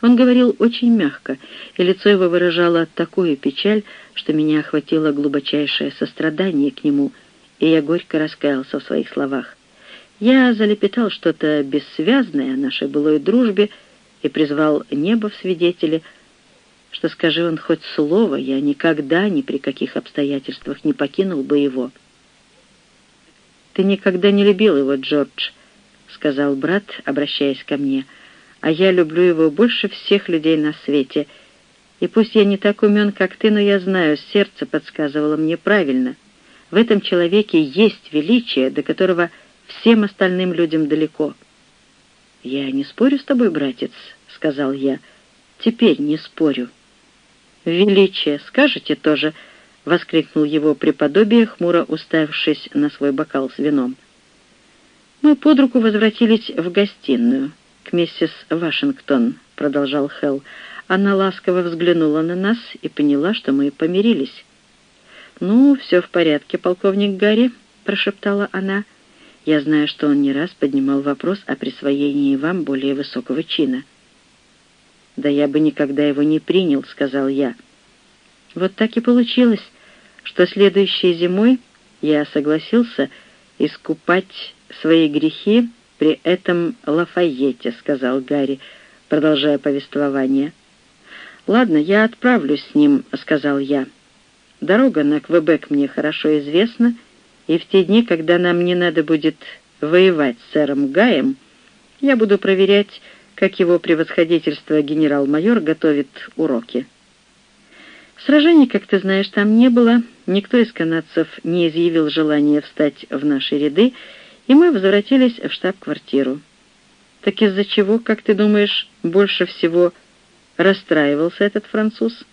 Он говорил очень мягко, и лицо его выражало такую печаль, что меня охватило глубочайшее сострадание к нему, и я горько раскаялся в своих словах. Я залепетал что-то бессвязное о нашей былой дружбе и призвал небо в свидетели, что, скажи он хоть слово, я никогда ни при каких обстоятельствах не покинул бы его. «Ты никогда не любил его, Джордж», — сказал брат, обращаясь ко мне, — а я люблю его больше всех людей на свете. И пусть я не так умен, как ты, но я знаю, сердце подсказывало мне правильно. В этом человеке есть величие, до которого всем остальным людям далеко. «Я не спорю с тобой, братец», — сказал я. «Теперь не спорю». «Величие, скажете тоже», — воскликнул его преподобие, хмуро уставившись на свой бокал с вином. Мы под руку возвратились в гостиную к миссис Вашингтон», — продолжал Хелл. Она ласково взглянула на нас и поняла, что мы помирились. «Ну, все в порядке, полковник Гарри», — прошептала она. «Я знаю, что он не раз поднимал вопрос о присвоении вам более высокого чина». «Да я бы никогда его не принял», — сказал я. Вот так и получилось, что следующей зимой я согласился искупать свои грехи при этом Лафайете», — сказал Гарри, продолжая повествование. «Ладно, я отправлюсь с ним», — сказал я. «Дорога на Квебек мне хорошо известна, и в те дни, когда нам не надо будет воевать с сэром Гаем, я буду проверять, как его превосходительство генерал-майор готовит уроки». Сражений, как ты знаешь, там не было, никто из канадцев не изъявил желания встать в наши ряды, и мы возвратились в штаб-квартиру. Так из-за чего, как ты думаешь, больше всего расстраивался этот француз?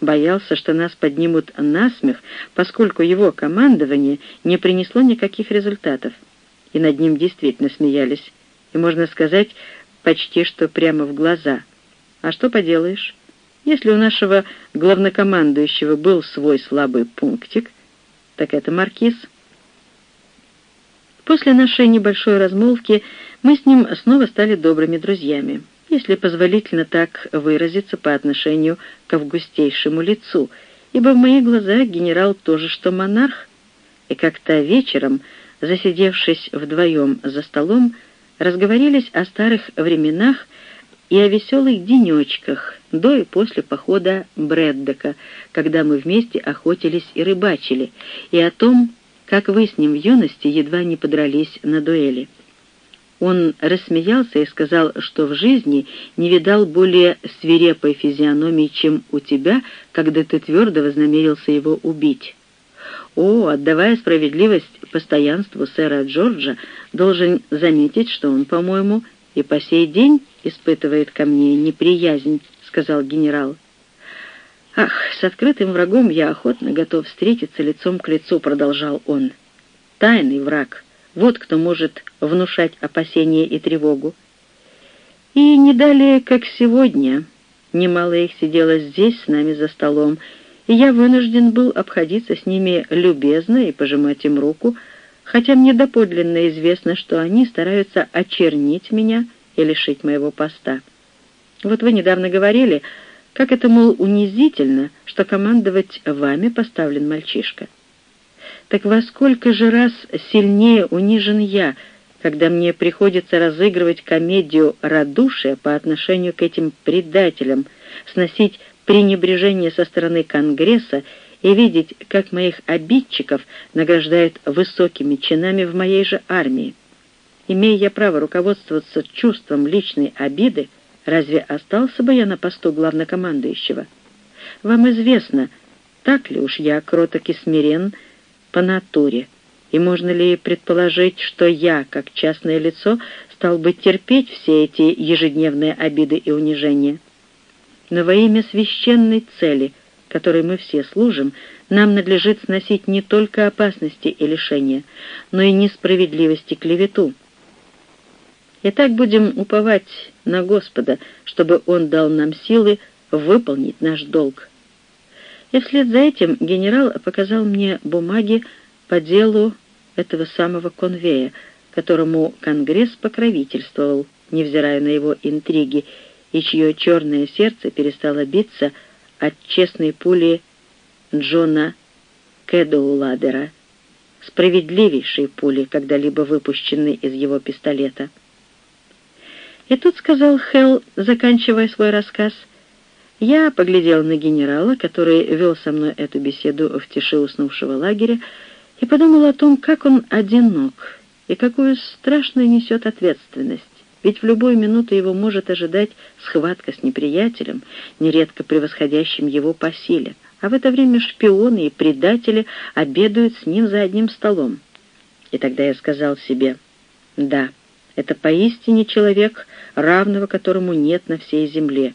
Боялся, что нас поднимут на смех, поскольку его командование не принесло никаких результатов. И над ним действительно смеялись. И, можно сказать, почти что прямо в глаза. А что поделаешь? Если у нашего главнокомандующего был свой слабый пунктик, так это маркиз — После нашей небольшой размолвки мы с ним снова стали добрыми друзьями, если позволительно так выразиться по отношению к августейшему лицу, ибо в моих глазах генерал тоже что монарх, и как-то вечером, засидевшись вдвоем за столом, разговорились о старых временах и о веселых денечках до и после похода Брэддока, когда мы вместе охотились и рыбачили, и о том, как вы с ним в юности едва не подрались на дуэли. Он рассмеялся и сказал, что в жизни не видал более свирепой физиономии, чем у тебя, когда ты твердо вознамерился его убить. О, отдавая справедливость постоянству сэра Джорджа, должен заметить, что он, по-моему, и по сей день испытывает ко мне неприязнь, — сказал генерал. «Ах, с открытым врагом я охотно готов встретиться лицом к лицу», — продолжал он. «Тайный враг. Вот кто может внушать опасения и тревогу. И не далее, как сегодня, немало их сидело здесь с нами за столом, и я вынужден был обходиться с ними любезно и пожимать им руку, хотя мне доподлинно известно, что они стараются очернить меня и лишить моего поста. Вот вы недавно говорили, как это, мол, унизительно, что командовать вами поставлен мальчишка. Так во сколько же раз сильнее унижен я, когда мне приходится разыгрывать комедию радушия по отношению к этим предателям, сносить пренебрежение со стороны Конгресса и видеть, как моих обидчиков награждают высокими чинами в моей же армии. Имея я право руководствоваться чувством личной обиды, Разве остался бы я на посту главнокомандующего? Вам известно, так ли уж я кроток и смирен по натуре, и можно ли предположить, что я, как частное лицо, стал бы терпеть все эти ежедневные обиды и унижения? Но во имя священной цели, которой мы все служим, нам надлежит сносить не только опасности и лишения, но и несправедливости клевету. Итак, будем уповать на Господа, чтобы Он дал нам силы выполнить наш долг. И вслед за этим генерал показал мне бумаги по делу этого самого конвея, которому Конгресс покровительствовал, невзирая на его интриги, и чье черное сердце перестало биться от честной пули Джона Кэдоуладера, справедливейшей пули, когда-либо выпущенной из его пистолета. И тут сказал Хелл, заканчивая свой рассказ, я поглядел на генерала, который вел со мной эту беседу в тиши уснувшего лагеря, и подумал о том, как он одинок и какую страшную несет ответственность. Ведь в любую минуту его может ожидать схватка с неприятелем, нередко превосходящим его по силе а в это время шпионы и предатели обедают с ним за одним столом. И тогда я сказал себе, да, это поистине человек, равного которому нет на всей земле.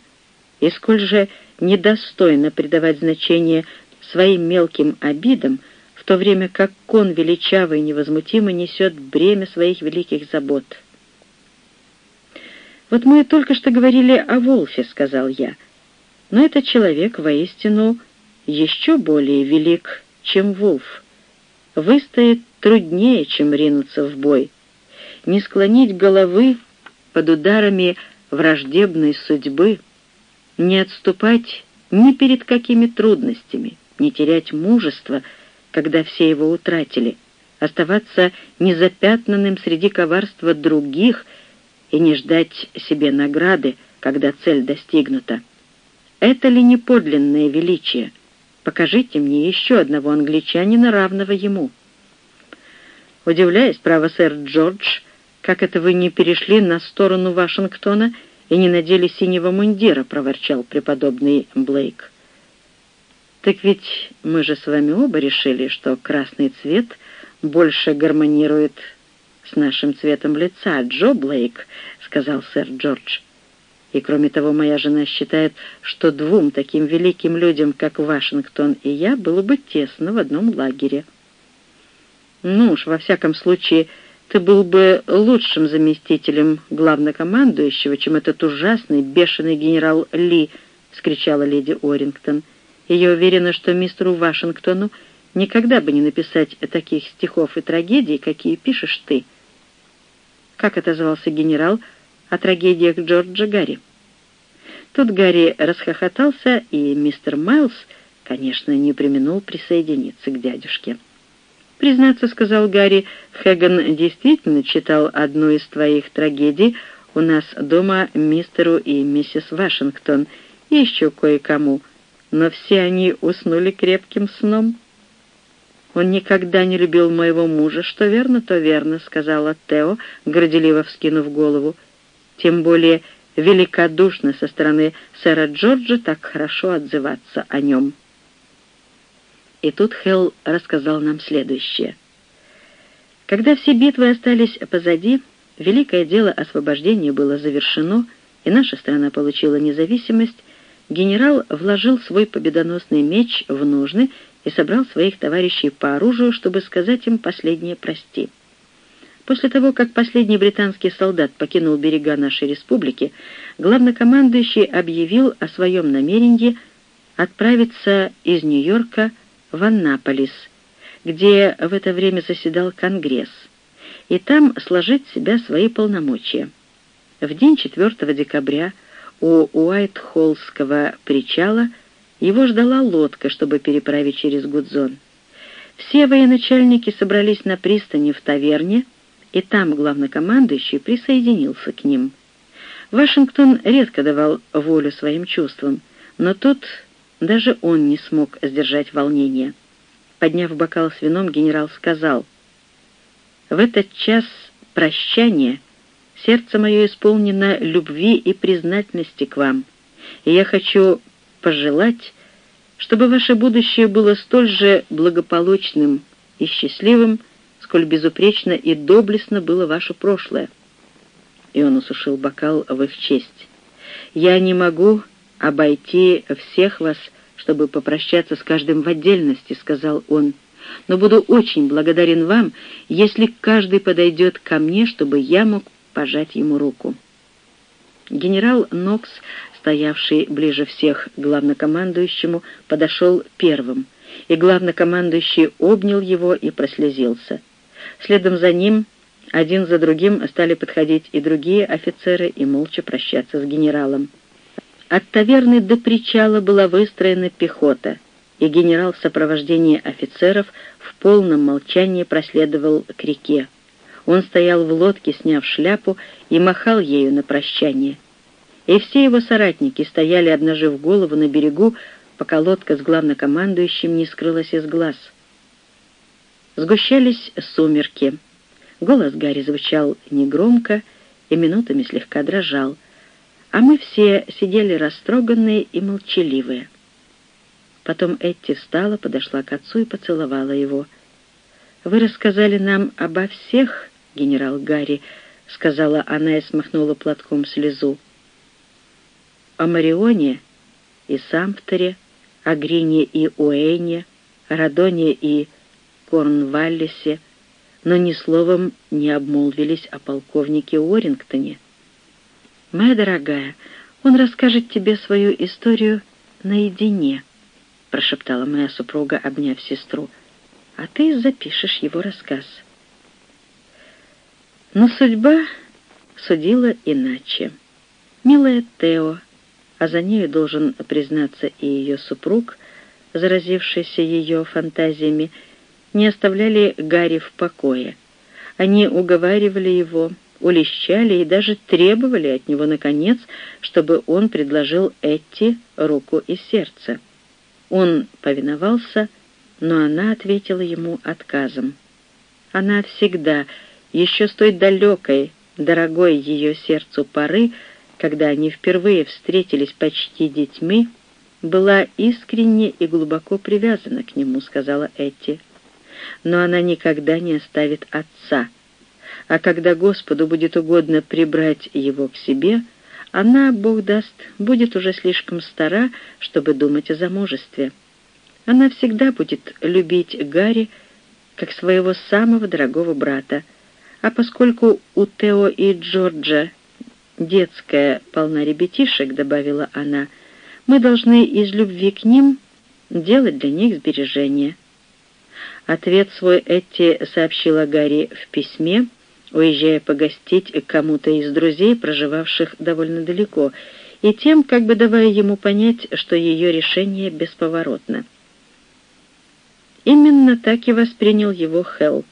И сколь же недостойно придавать значение своим мелким обидам, в то время как кон величавый и невозмутимо несет бремя своих великих забот. «Вот мы только что говорили о Волфе», — сказал я, — «но этот человек воистину еще более велик, чем Вулф. Выстоять труднее, чем ринуться в бой. Не склонить головы под ударами враждебной судьбы, не отступать ни перед какими трудностями, не терять мужества, когда все его утратили, оставаться незапятнанным среди коварства других и не ждать себе награды, когда цель достигнута. Это ли не подлинное величие — Покажите мне еще одного англичанина, равного ему». Удивляюсь, право, сэр Джордж, как это вы не перешли на сторону Вашингтона и не надели синего мундира, проворчал преподобный Блейк. Так ведь мы же с вами оба решили, что красный цвет больше гармонирует с нашим цветом лица, Джо Блейк, сказал сэр Джордж. И кроме того, моя жена считает, что двум таким великим людям, как Вашингтон и я, было бы тесно в одном лагере. Ну уж, во всяком случае, ты был бы лучшим заместителем главнокомандующего, чем этот ужасный, бешеный генерал Ли, — вскричала леди Орингтон. Я уверена, что мистеру Вашингтону никогда бы не написать таких стихов и трагедий, какие пишешь ты. Как отозвался генерал, — о трагедиях Джорджа Гарри. Тут Гарри расхохотался, и мистер Майлз, конечно, не применул присоединиться к дядюшке. «Признаться, — сказал Гарри, — Хэган действительно читал одну из твоих трагедий у нас дома мистеру и миссис Вашингтон и еще кое-кому, но все они уснули крепким сном». «Он никогда не любил моего мужа, что верно, то верно», — сказала Тео, горделиво вскинув голову тем более великодушно со стороны сэра Джорджа так хорошо отзываться о нем. И тут Хелл рассказал нам следующее. Когда все битвы остались позади, великое дело освобождения было завершено, и наша страна получила независимость, генерал вложил свой победоносный меч в ножны и собрал своих товарищей по оружию, чтобы сказать им последнее «прости». После того, как последний британский солдат покинул берега нашей республики, главнокомандующий объявил о своем намерении отправиться из Нью-Йорка в Аннаполис, где в это время заседал Конгресс, и там сложить себя свои полномочия. В день 4 декабря у Уайт-Холлского причала его ждала лодка, чтобы переправить через Гудзон. Все военачальники собрались на пристани в таверне, и там главнокомандующий присоединился к ним. Вашингтон редко давал волю своим чувствам, но тут даже он не смог сдержать волнение. Подняв бокал с вином, генерал сказал, «В этот час прощания сердце мое исполнено любви и признательности к вам, и я хочу пожелать, чтобы ваше будущее было столь же благополучным и счастливым, сколь безупречно и доблестно было ваше прошлое». И он усушил бокал в их честь. «Я не могу обойти всех вас, чтобы попрощаться с каждым в отдельности», — сказал он. «Но буду очень благодарен вам, если каждый подойдет ко мне, чтобы я мог пожать ему руку». Генерал Нокс, стоявший ближе всех к главнокомандующему, подошел первым, и главнокомандующий обнял его и прослезился. Следом за ним один за другим стали подходить и другие офицеры и молча прощаться с генералом. От таверны до причала была выстроена пехота, и генерал в сопровождении офицеров в полном молчании проследовал к реке. Он стоял в лодке, сняв шляпу, и махал ею на прощание. И все его соратники стояли, обнажив голову на берегу, пока лодка с главнокомандующим не скрылась из глаз. Сгущались сумерки. Голос Гарри звучал негромко и минутами слегка дрожал, а мы все сидели растроганные и молчаливые. Потом Этти встала, подошла к отцу и поцеловала его. «Вы рассказали нам обо всех, генерал Гарри», — сказала она и смахнула платком слезу. «О Марионе и Самптере, о Грине и Уэйне, о Радоне и Корнваллисе, но ни словом не обмолвились о полковнике Уоррингтоне. «Моя дорогая, он расскажет тебе свою историю наедине», — прошептала моя супруга, обняв сестру, «а ты запишешь его рассказ». Но судьба судила иначе. Милая Тео, а за нею должен признаться и ее супруг, заразившийся ее фантазиями, не оставляли Гарри в покое. Они уговаривали его, улещали и даже требовали от него, наконец, чтобы он предложил Этти руку и сердце. Он повиновался, но она ответила ему отказом. Она всегда, еще с той далекой, дорогой ее сердцу поры, когда они впервые встретились почти детьми, была искренне и глубоко привязана к нему, сказала Этти но она никогда не оставит отца. А когда Господу будет угодно прибрать его к себе, она, Бог даст, будет уже слишком стара, чтобы думать о замужестве. Она всегда будет любить Гарри как своего самого дорогого брата, а поскольку у Тео и Джорджа детская полна ребятишек, добавила она, мы должны из любви к ним делать для них сбережения. Ответ свой Этти сообщила Гарри в письме, уезжая погостить к кому-то из друзей, проживавших довольно далеко, и тем как бы давая ему понять, что ее решение бесповоротно. Именно так и воспринял его Хелл.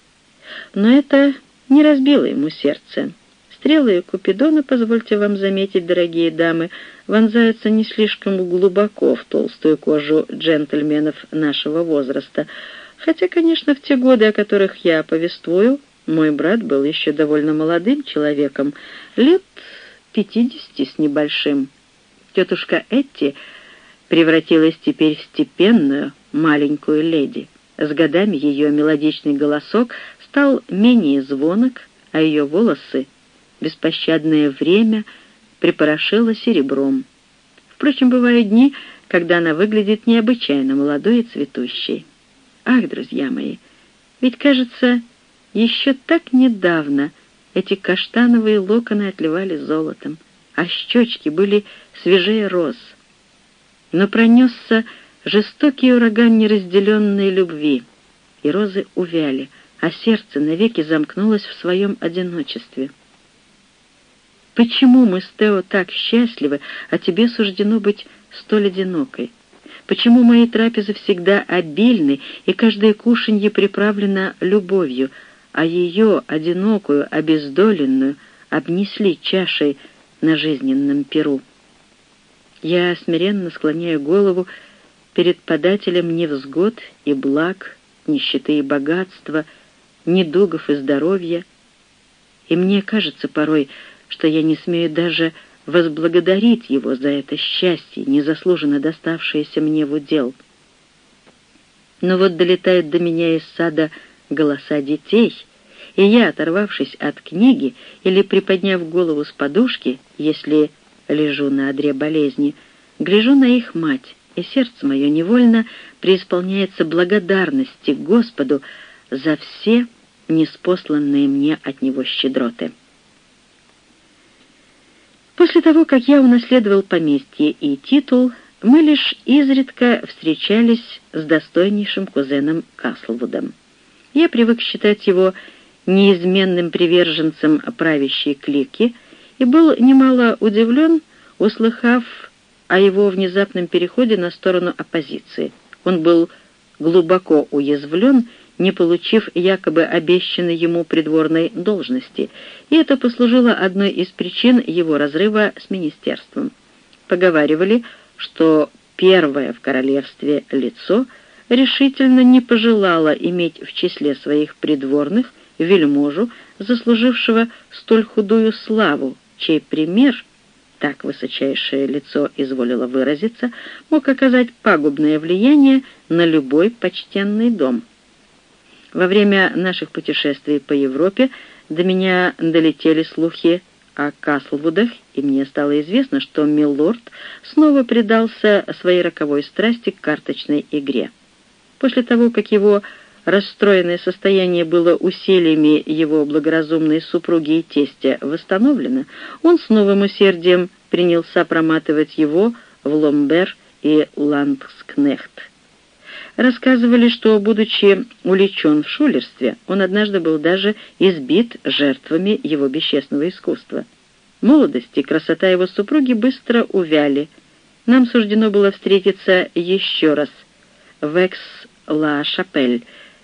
Но это не разбило ему сердце. Стрелы Купидона, позвольте вам заметить, дорогие дамы, вонзаются не слишком глубоко в толстую кожу джентльменов нашего возраста, Хотя, конечно, в те годы, о которых я повествую, мой брат был еще довольно молодым человеком, лет пятидесяти с небольшим. Тетушка Этти превратилась теперь в степенную маленькую леди. С годами ее мелодичный голосок стал менее звонок, а ее волосы беспощадное время припорошило серебром. Впрочем, бывают дни, когда она выглядит необычайно молодой и цветущей. Ах, друзья мои, ведь, кажется, еще так недавно эти каштановые локоны отливали золотом, а щечки были свежее роз. Но пронесся жестокий ураган неразделенной любви, и розы увяли, а сердце навеки замкнулось в своем одиночестве. Почему мы с Тео так счастливы, а тебе суждено быть столь одинокой? Почему мои трапезы всегда обильны, и каждое кушанье приправлено любовью, а ее, одинокую, обездоленную, обнесли чашей на жизненном перу? Я смиренно склоняю голову перед подателем невзгод и благ, нищеты и богатства, недугов и здоровья, и мне кажется порой, что я не смею даже возблагодарить его за это счастье, незаслуженно доставшееся мне в удел. Но вот долетают до меня из сада голоса детей, и я, оторвавшись от книги или приподняв голову с подушки, если лежу на одре болезни, гляжу на их мать, и сердце мое невольно преисполняется благодарности Господу за все неспосланные мне от Него щедроты. После того, как я унаследовал поместье и титул, мы лишь изредка встречались с достойнейшим кузеном Каслвудом. Я привык считать его неизменным приверженцем правящей клики и был немало удивлен, услыхав о его внезапном переходе на сторону оппозиции. Он был глубоко уязвлен, не получив якобы обещанной ему придворной должности, и это послужило одной из причин его разрыва с министерством. Поговаривали, что первое в королевстве лицо решительно не пожелало иметь в числе своих придворных вельможу, заслужившего столь худую славу, чей пример, так высочайшее лицо изволило выразиться, мог оказать пагубное влияние на любой почтенный дом. Во время наших путешествий по Европе до меня долетели слухи о Каслвудах, и мне стало известно, что Милорд снова предался своей роковой страсти к карточной игре. После того, как его расстроенное состояние было усилиями его благоразумной супруги и тестя восстановлено, он с новым усердием принялся проматывать его в Ломбер и Ландскнехт. Рассказывали, что, будучи уличен в шулерстве, он однажды был даже избит жертвами его бесчестного искусства. Молодость и красота его супруги быстро увяли. Нам суждено было встретиться еще раз в Экс-Ла-Шапель,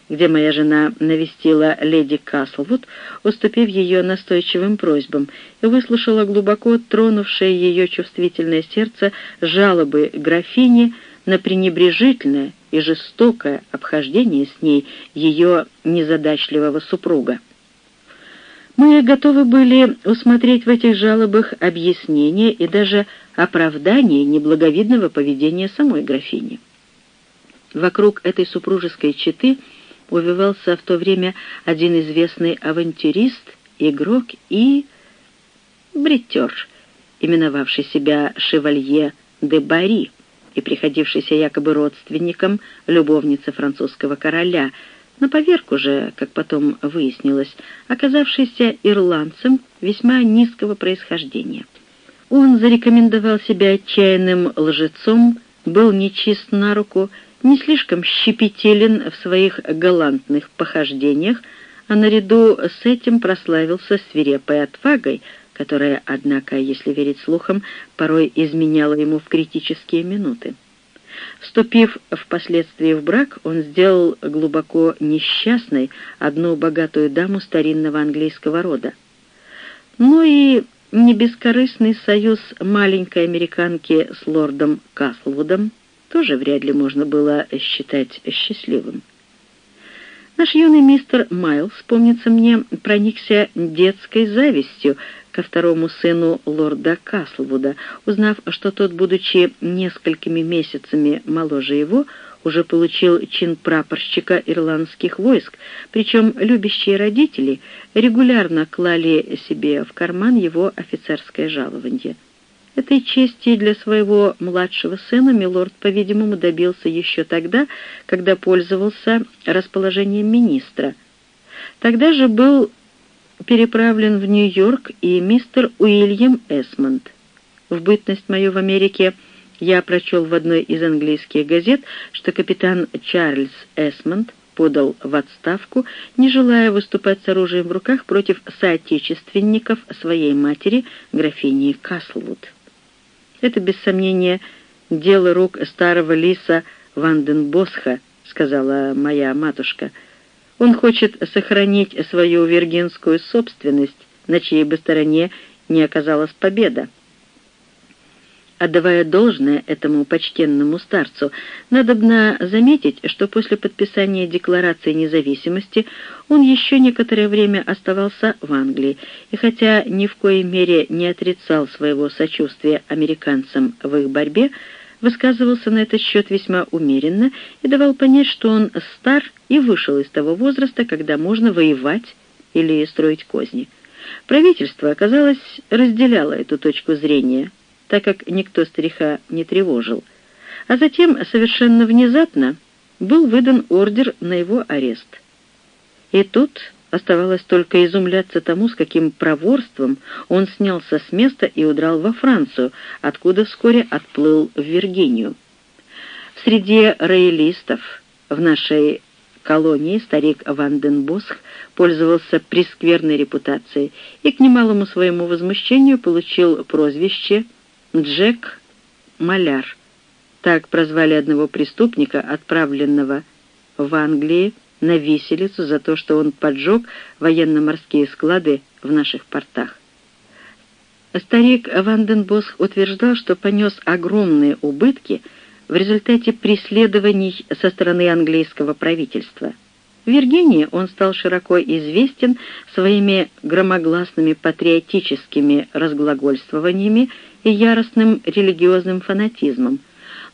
где моя жена навестила леди Каслвуд, уступив ее настойчивым просьбам, и выслушала глубоко тронувшее ее чувствительное сердце жалобы графини на пренебрежительное и жестокое обхождение с ней ее незадачливого супруга. Мы готовы были усмотреть в этих жалобах объяснение и даже оправдание неблаговидного поведения самой графини. Вокруг этой супружеской четы – увивался в то время один известный авантюрист, игрок и бритер, именовавший себя шевалье де Бари и приходившийся якобы родственником любовницы французского короля, на поверку же, как потом выяснилось, оказавшийся ирландцем весьма низкого происхождения. Он зарекомендовал себя отчаянным лжецом, был нечист на руку не слишком щепетилен в своих галантных похождениях, а наряду с этим прославился свирепой отвагой, которая, однако, если верить слухам, порой изменяла ему в критические минуты. Вступив впоследствии в брак, он сделал глубоко несчастной одну богатую даму старинного английского рода. Ну и не бескорыстный союз маленькой американки с лордом Каслвудом — тоже вряд ли можно было считать счастливым. Наш юный мистер Майлз, помнится мне, проникся детской завистью ко второму сыну лорда Каслвуда, узнав, что тот, будучи несколькими месяцами моложе его, уже получил чин прапорщика ирландских войск, причем любящие родители регулярно клали себе в карман его офицерское жалование. Этой чести для своего младшего сына Милорд, по-видимому, добился еще тогда, когда пользовался расположением министра. Тогда же был переправлен в Нью-Йорк и мистер Уильям Эсмонд. В бытность мою в Америке я прочел в одной из английских газет, что капитан Чарльз Эсмонд подал в отставку, не желая выступать с оружием в руках против соотечественников своей матери, графини Каслвуд. Это, без сомнения, дело рук старого лиса Ванденбосха, сказала моя матушка. Он хочет сохранить свою виргинскую собственность, на чьей бы стороне не оказалась победа. Отдавая должное этому почтенному старцу, надобно заметить, что после подписания Декларации независимости он еще некоторое время оставался в Англии, и хотя ни в коей мере не отрицал своего сочувствия американцам в их борьбе, высказывался на этот счет весьма умеренно и давал понять, что он стар и вышел из того возраста, когда можно воевать или строить козни. Правительство, оказалось, разделяло эту точку зрения – так как никто старика не тревожил. А затем, совершенно внезапно, был выдан ордер на его арест. И тут оставалось только изумляться тому, с каким проворством он снялся с места и удрал во Францию, откуда вскоре отплыл в Виргинию. В среде роялистов в нашей колонии старик Ванденбосх пользовался прескверной репутацией и к немалому своему возмущению получил прозвище Джек Маляр. Так прозвали одного преступника, отправленного в Англии на виселицу за то, что он поджег военно-морские склады в наших портах. Старик Ванденбосх утверждал, что понес огромные убытки в результате преследований со стороны английского правительства. В Виргинии он стал широко известен своими громогласными патриотическими разглагольствованиями и яростным религиозным фанатизмом,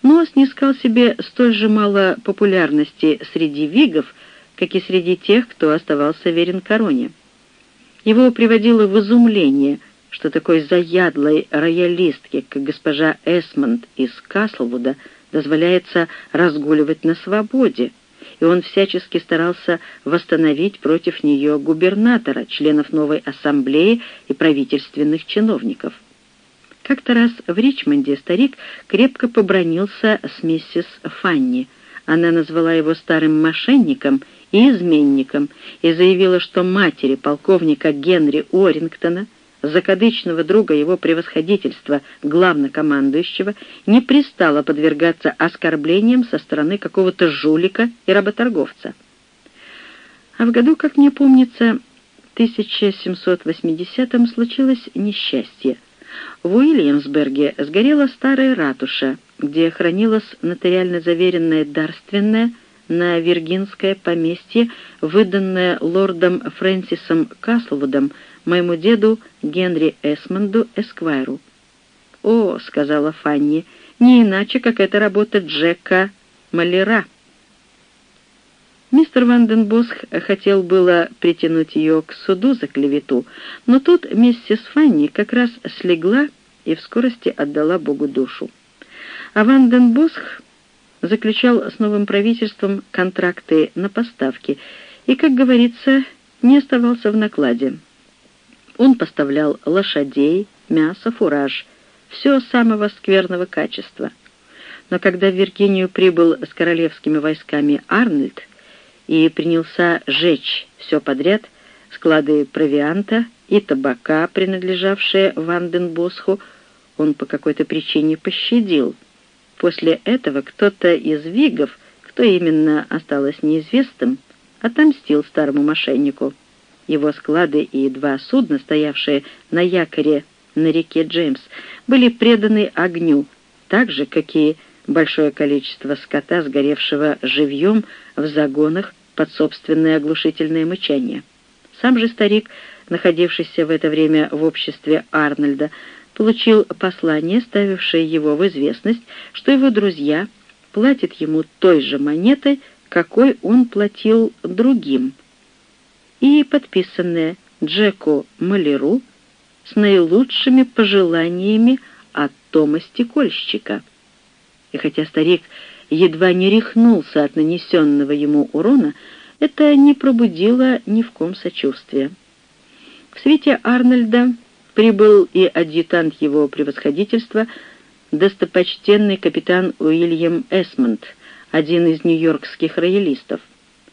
но снискал себе столь же мало популярности среди вигов, как и среди тех, кто оставался верен короне. Его приводило в изумление – что такой заядлой роялистке, как госпожа Эсмонд из Каслвуда, дозволяется разгуливать на свободе, и он всячески старался восстановить против нее губернатора, членов новой ассамблеи и правительственных чиновников. Как-то раз в Ричмонде старик крепко побронился с миссис Фанни. Она назвала его старым мошенником и изменником и заявила, что матери полковника Генри Орингтона — закадычного друга его превосходительства, главнокомандующего, не пристало подвергаться оскорблениям со стороны какого-то жулика и работорговца. А в году, как мне помнится, 1780-м случилось несчастье. В Уильямсберге сгорела старая ратуша, где хранилась нотариально заверенная дарственная на Виргинское поместье, выданное лордом Фрэнсисом Каслвудом моему деду Генри Эсмонду Эсквайру. «О», — сказала Фанни, — «не иначе, как это работа Джека Малера». Мистер Ванденбосх хотел было притянуть ее к суду за клевету, но тут миссис Фанни как раз слегла и в скорости отдала Богу душу. А Ванденбосх заключал с новым правительством контракты на поставки и, как говорится, не оставался в накладе. Он поставлял лошадей, мясо, фураж, все самого скверного качества. Но когда в Виргинию прибыл с королевскими войсками Арнольд и принялся жечь все подряд, склады провианта и табака, принадлежавшие Ванденбосху, он по какой-то причине пощадил. После этого кто-то из вигов, кто именно осталось неизвестным, отомстил старому мошеннику. Его склады и два судна, стоявшие на якоре на реке Джеймс, были преданы огню, так же, как и большое количество скота, сгоревшего живьем в загонах под собственное оглушительное мычание. Сам же старик, находившийся в это время в обществе Арнольда, получил послание, ставившее его в известность, что его друзья платят ему той же монетой, какой он платил другим — и подписанное Джеку Малеру с наилучшими пожеланиями от Тома Стекольщика. И хотя старик едва не рехнулся от нанесенного ему урона, это не пробудило ни в ком сочувствия. В свете Арнольда прибыл и адъютант его превосходительства, достопочтенный капитан Уильям Эсмонд, один из нью-йоркских роялистов.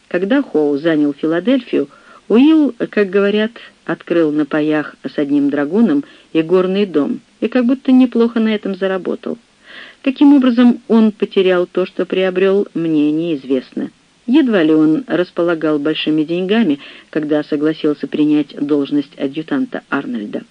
Когда Хоу занял Филадельфию, Уилл, как говорят, открыл на паях с одним драгуном и горный дом, и как будто неплохо на этом заработал. Каким образом он потерял то, что приобрел, мне неизвестно. Едва ли он располагал большими деньгами, когда согласился принять должность адъютанта Арнольда.